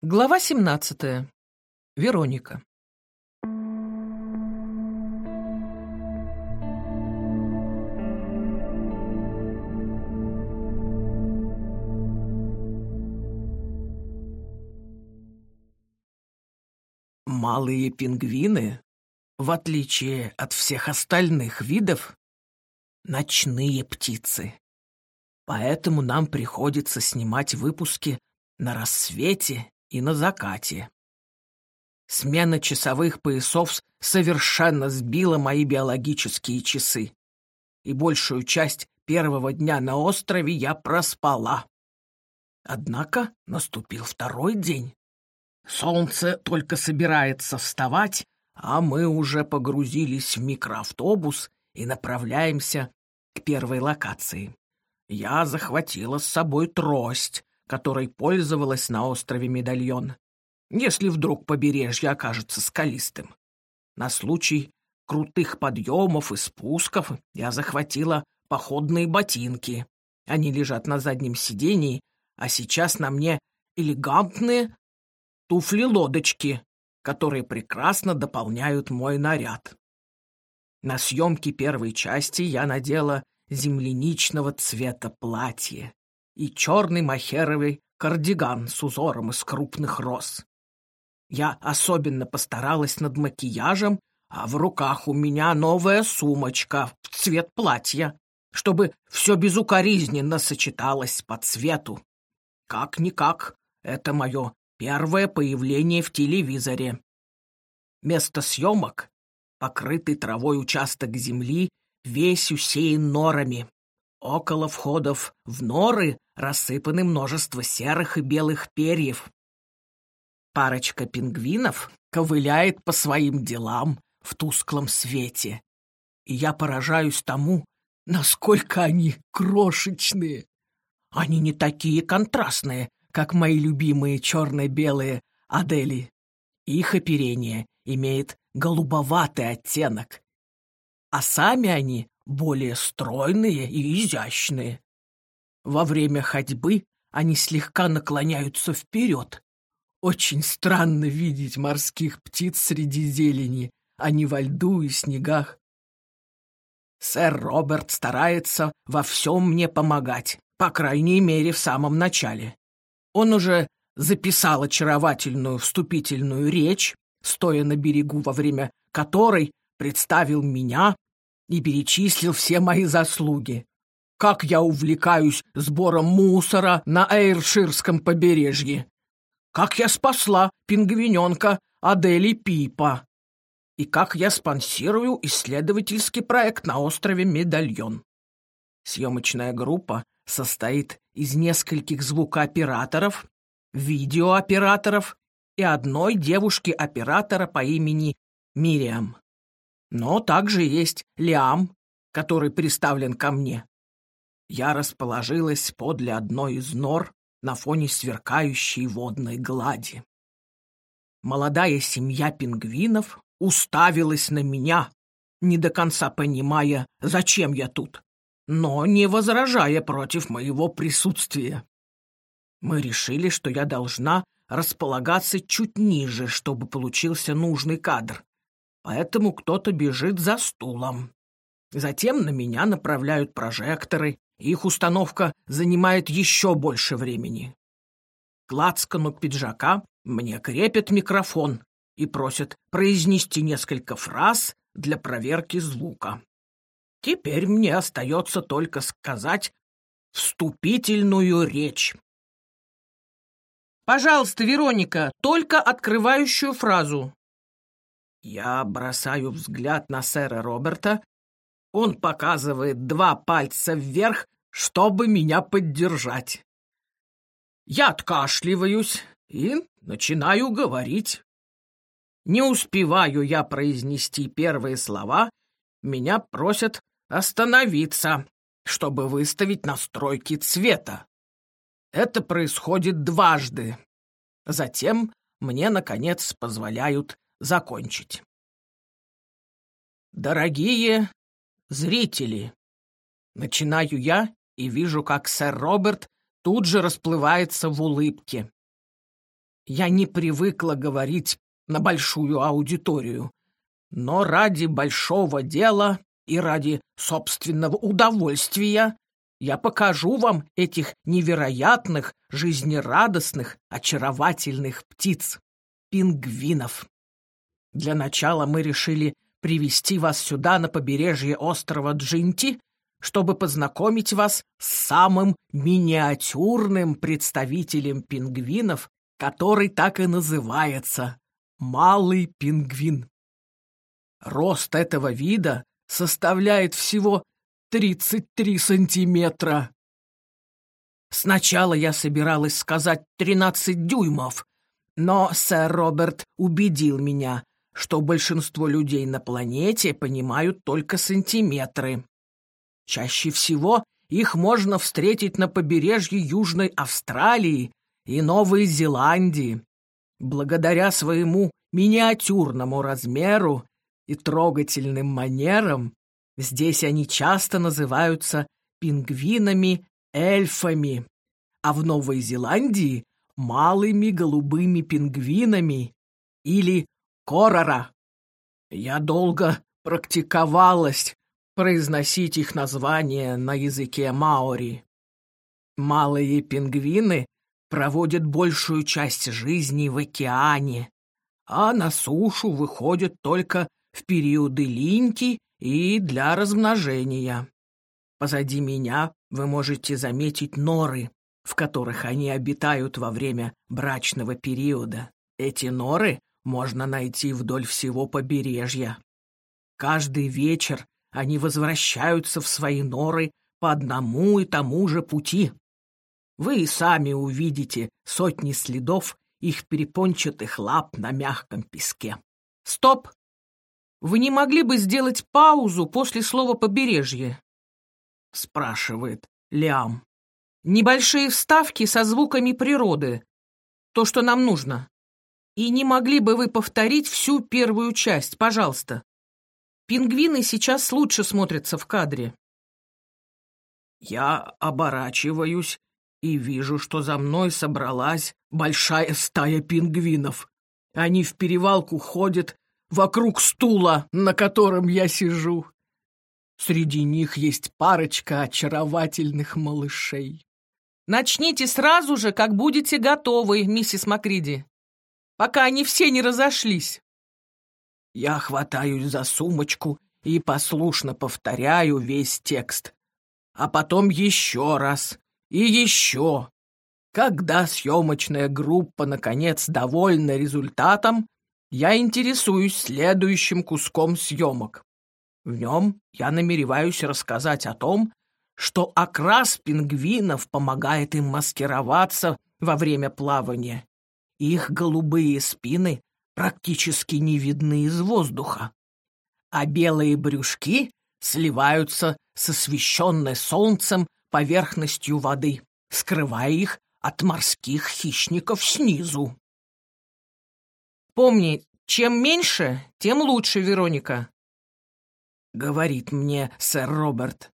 Глава 17. Вероника. Малые пингвины, в отличие от всех остальных видов, ночные птицы. Поэтому нам приходится снимать выпуски на рассвете и на закате. Смена часовых поясов совершенно сбила мои биологические часы, и большую часть первого дня на острове я проспала. Однако наступил второй день. Солнце только собирается вставать, а мы уже погрузились в микроавтобус и направляемся к первой локации. Я захватила с собой трость, которой пользовалась на острове Медальон, если вдруг побережье окажется скалистым. На случай крутых подъемов и спусков я захватила походные ботинки. Они лежат на заднем сидении, а сейчас на мне элегантные туфли-лодочки, которые прекрасно дополняют мой наряд. На съемке первой части я надела земляничного цвета платье и черный махеровый кардиган с узором из крупных роз. Я особенно постаралась над макияжем, а в руках у меня новая сумочка в цвет платья, чтобы все безукоризненно сочеталось по цвету. Как-никак, это мое первое появление в телевизоре. Место съемок — покрытый травой участок земли, весь усеян норами. Около входов в норы рассыпаны множество серых и белых перьев. Парочка пингвинов ковыляет по своим делам в тусклом свете. И я поражаюсь тому, насколько они крошечные. Они не такие контрастные, как мои любимые черно-белые Адели. Их оперение имеет голубоватый оттенок, а сами они более стройные и изящные. Во время ходьбы они слегка наклоняются вперед. Очень странно видеть морских птиц среди зелени, а не во льду и снегах. Сэр Роберт старается во всем мне помогать, по крайней мере, в самом начале. Он уже записал очаровательную вступительную речь, стоя на берегу, во время которой представил меня и перечислил все мои заслуги. Как я увлекаюсь сбором мусора на Эйрширском побережье. Как я спасла пингвиненка Адели Пипа. И как я спонсирую исследовательский проект на острове Медальон. Съемочная группа состоит из нескольких звукооператоров, видеооператоров и одной девушки-оператора по имени Мириам. Но также есть Лиам, который приставлен ко мне. Я расположилась подле одной из нор на фоне сверкающей водной глади. Молодая семья пингвинов уставилась на меня, не до конца понимая, зачем я тут, но не возражая против моего присутствия. Мы решили, что я должна располагаться чуть ниже, чтобы получился нужный кадр, поэтому кто-то бежит за стулом. Затем на меня направляют прожекторы, их установка занимает еще больше времени. К лацкану пиджака мне крепят микрофон и просят произнести несколько фраз для проверки звука. Теперь мне остается только сказать вступительную речь. Пожалуйста, Вероника, только открывающую фразу. Я бросаю взгляд на сэра Роберта. Он показывает два пальца вверх, чтобы меня поддержать. Я откашливаюсь и начинаю говорить. Не успеваю я произнести первые слова, меня просят остановиться, чтобы выставить настройки цвета. Это происходит дважды. Затем мне, наконец, позволяют закончить. Дорогие зрители, начинаю я и вижу, как сэр Роберт тут же расплывается в улыбке. Я не привыкла говорить на большую аудиторию, но ради большого дела и ради собственного удовольствия я покажу вам этих невероятных, жизнерадостных, очаровательных птиц, пингвинов. Для начала мы решили привести вас сюда, на побережье острова Джинти, чтобы познакомить вас с самым миниатюрным представителем пингвинов, который так и называется — малый пингвин. Рост этого вида составляет всего 33 сантиметра. Сначала я собиралась сказать 13 дюймов, но сэр Роберт убедил меня, что большинство людей на планете понимают только сантиметры. Чаще всего их можно встретить на побережье Южной Австралии и Новой Зеландии. Благодаря своему миниатюрному размеру и трогательным манерам здесь они часто называются пингвинами-эльфами, а в Новой Зеландии — малыми голубыми пингвинами или Корора. Я долго практиковалась произносить их название на языке маори. Малые пингвины проводят большую часть жизни в океане, а на сушу выходят только в периоды линьки и для размножения. Позади меня вы можете заметить норы, в которых они обитают во время брачного периода. Эти норы можно найти вдоль всего побережья. Каждый вечер они возвращаются в свои норы по одному и тому же пути. Вы и сами увидите сотни следов их перепончатых лап на мягком песке. Стоп! Вы не могли бы сделать паузу после слова «побережье»? Спрашивает Лиам. Небольшие вставки со звуками природы. То, что нам нужно. И не могли бы вы повторить всю первую часть, пожалуйста? Пингвины сейчас лучше смотрятся в кадре. Я оборачиваюсь и вижу, что за мной собралась большая стая пингвинов. Они в перевалку ходят вокруг стула, на котором я сижу. Среди них есть парочка очаровательных малышей. Начните сразу же, как будете готовы, миссис Макриди пока они все не разошлись. Я хватаюсь за сумочку и послушно повторяю весь текст. А потом еще раз и еще. Когда съемочная группа, наконец, довольна результатом, я интересуюсь следующим куском съемок. В нем я намереваюсь рассказать о том, что окрас пингвинов помогает им маскироваться во время плавания их голубые спины практически не видны из воздуха, а белые брюшки сливаются с освещенной солнцем поверхностью воды, скрывая их от морских хищников снизу. «Помни, чем меньше, тем лучше, Вероника», — говорит мне сэр Роберт.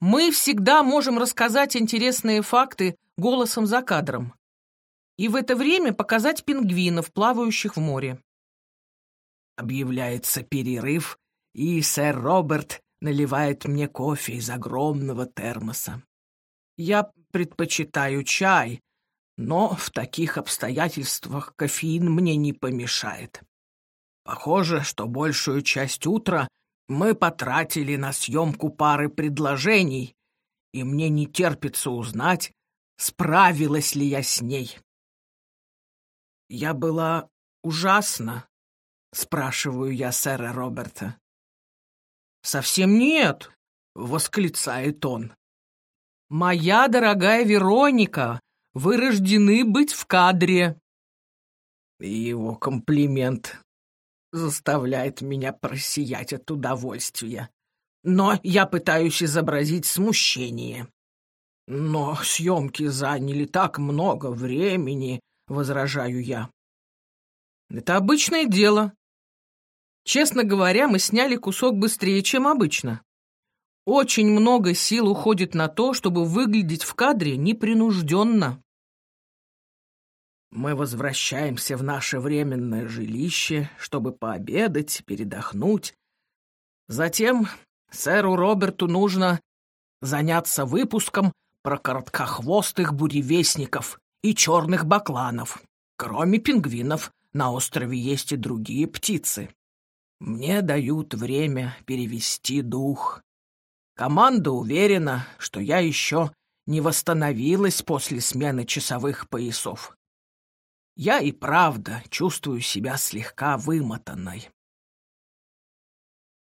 «Мы всегда можем рассказать интересные факты голосом за кадром и в это время показать пингвинов, плавающих в море. Объявляется перерыв, и сэр Роберт наливает мне кофе из огромного термоса. Я предпочитаю чай, но в таких обстоятельствах кофеин мне не помешает. Похоже, что большую часть утра мы потратили на съемку пары предложений, и мне не терпится узнать, справилась ли я с ней. «Я была ужасна?» — спрашиваю я сэра Роберта. «Совсем нет!» — восклицает он. «Моя дорогая Вероника, вы рождены быть в кадре!» его комплимент заставляет меня просиять от удовольствия. Но я пытаюсь изобразить смущение. Но съемки заняли так много времени, — возражаю я. «Это обычное дело. Честно говоря, мы сняли кусок быстрее, чем обычно. Очень много сил уходит на то, чтобы выглядеть в кадре непринужденно. Мы возвращаемся в наше временное жилище, чтобы пообедать, передохнуть. Затем сэру Роберту нужно заняться выпуском про короткохвостых буревестников и черных бакланов. Кроме пингвинов, на острове есть и другие птицы. Мне дают время перевести дух. Команда уверена, что я еще не восстановилась после смены часовых поясов. Я и правда чувствую себя слегка вымотанной.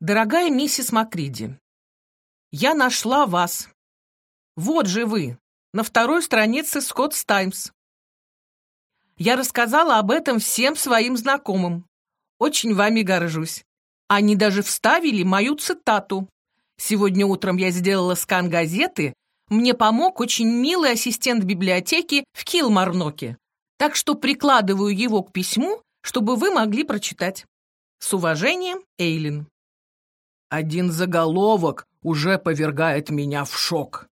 Дорогая миссис Макриди, я нашла вас. Вот же вы, на второй странице Скоттс Таймс. Я рассказала об этом всем своим знакомым. Очень вами горжусь. Они даже вставили мою цитату. Сегодня утром я сделала скан газеты. Мне помог очень милый ассистент библиотеки в Килмарноке так что прикладываю его к письму, чтобы вы могли прочитать. С уважением, Эйлин. Один заголовок уже повергает меня в шок.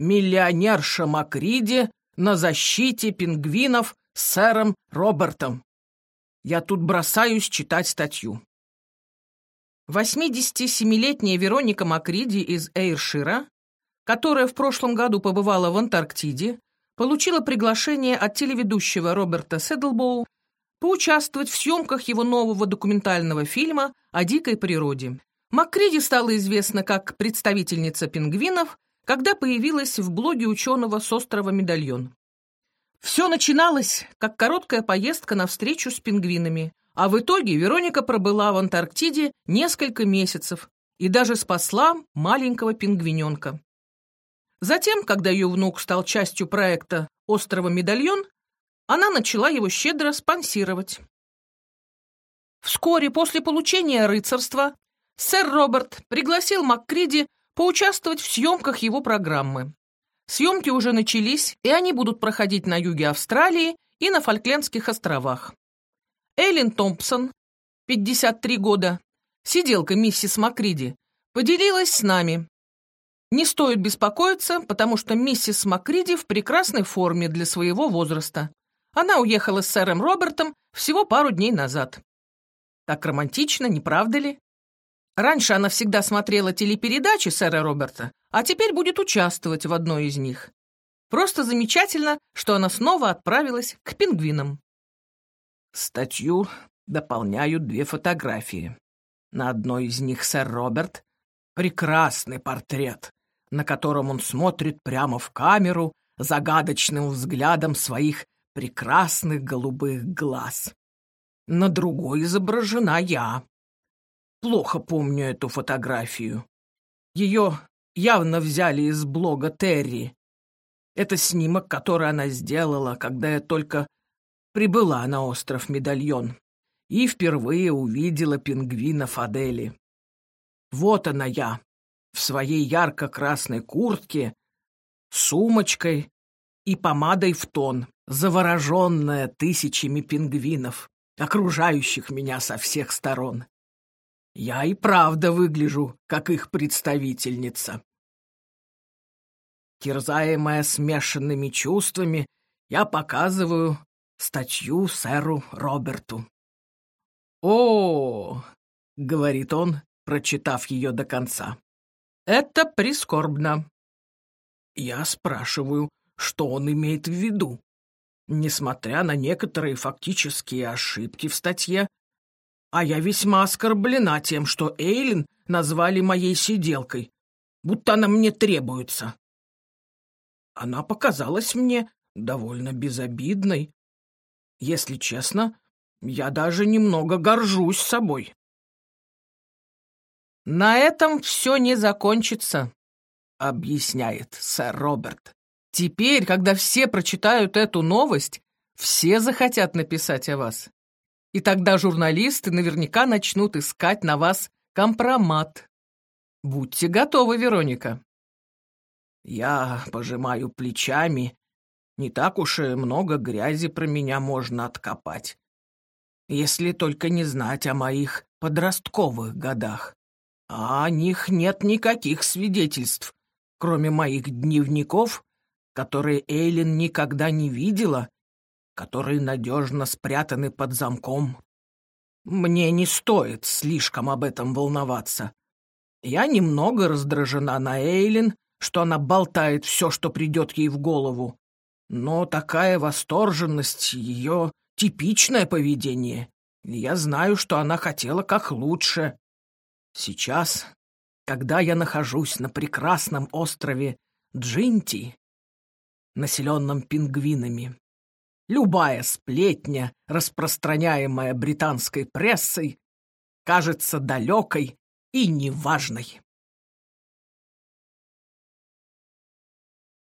Миллионерша Макриди на защите пингвинов сэром Робертом. Я тут бросаюсь читать статью. 87-летняя Вероника Макриди из Эйршира, которая в прошлом году побывала в Антарктиде, получила приглашение от телеведущего Роберта Седлбоу поучаствовать в съемках его нового документального фильма о дикой природе. Маккриди стала известна как представительница пингвинов, когда появилась в блоге ученого с острова Медальон. Все начиналось как короткая поездка на встречу с пингвинами, а в итоге Вероника пробыла в Антарктиде несколько месяцев и даже спасла маленького пингвиненка. Затем, когда ее внук стал частью проекта «Острова Медальон», она начала его щедро спонсировать. Вскоре после получения рыцарства сэр Роберт пригласил МакКриди поучаствовать в съемках его программы. Съемки уже начались, и они будут проходить на юге Австралии и на Фольклендских островах. Эйлин Томпсон, 53 года, сиделка миссис Макриди, поделилась с нами, не стоит беспокоиться, потому что миссис Макриди в прекрасной форме для своего возраста. Она уехала с сэром Робертом всего пару дней назад. Так романтично, не правда ли? Раньше она всегда смотрела телепередачи сэра Роберта, а теперь будет участвовать в одной из них. Просто замечательно, что она снова отправилась к пингвинам. Статью дополняют две фотографии. На одной из них сэр Роберт — прекрасный портрет, на котором он смотрит прямо в камеру загадочным взглядом своих прекрасных голубых глаз. На другой изображена я. Плохо помню эту фотографию. Ее явно взяли из блога Терри. Это снимок, который она сделала, когда я только прибыла на остров Медальон и впервые увидела пингвина Фадели. Вот она я, в своей ярко-красной куртке, сумочкой и помадой в тон, завороженная тысячами пингвинов, окружающих меня со всех сторон. Я и правда выгляжу, как их представительница. Терзаемая смешанными чувствами, я показываю статью сэру Роберту. «О, — говорит он, прочитав ее до конца, это прискорбно. Я спрашиваю, что он имеет в виду. Несмотря на некоторые фактические ошибки в статье, а я весьма оскорблена тем, что Эйлин назвали моей сиделкой, будто она мне требуется. Она показалась мне довольно безобидной. Если честно, я даже немного горжусь собой. «На этом все не закончится», — объясняет сэр Роберт. «Теперь, когда все прочитают эту новость, все захотят написать о вас. И тогда журналисты наверняка начнут искать на вас компромат. Будьте готовы, Вероника». Я пожимаю плечами. Не так уж и много грязи про меня можно откопать. Если только не знать о моих подростковых годах. А о них нет никаких свидетельств, кроме моих дневников, которые Эйлин никогда не видела которые надежно спрятаны под замком. Мне не стоит слишком об этом волноваться. Я немного раздражена на Эйлин, что она болтает все, что придет ей в голову. Но такая восторженность — ее типичное поведение. Я знаю, что она хотела как лучше. Сейчас, когда я нахожусь на прекрасном острове Джинти, населенном пингвинами, любая сплетня, распространяемая британской прессой, кажется далекой и неважной.